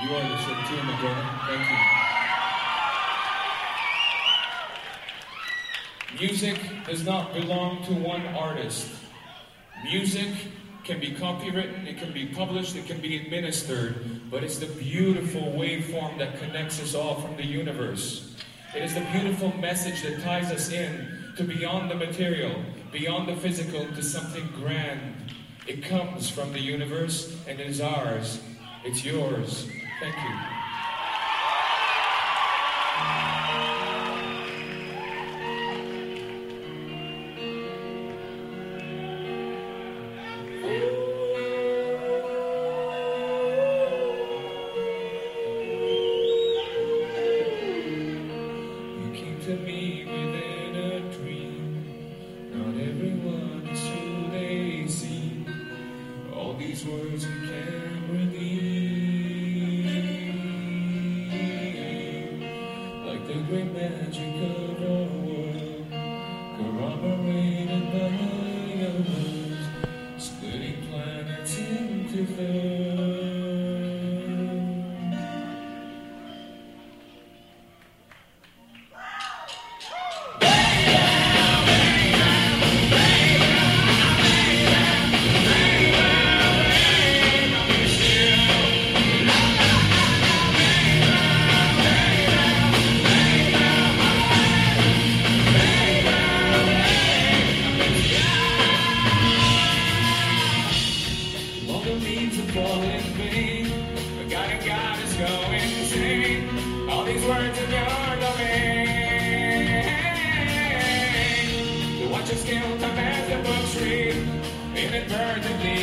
You are the shit too, Madonna. Thank you. Music does not belong to one artist. Music can be copywritten, it can be published, it can be administered, but it's the beautiful waveform that connects us all from the universe. It is the beautiful message that ties us in to beyond the material, beyond the physical, to something grand. It comes from the universe and it is ours. It's yours. Thank you. You came to me within a dream. Not everyone is who they seem. All these words we can't redeem. The great magic of our world. Corroborated by words. Splitting planets into thirds. The leaves are falling in vain. The God and God is going insane. All these words of your domain. Watch us kill time as the books read. We bleed.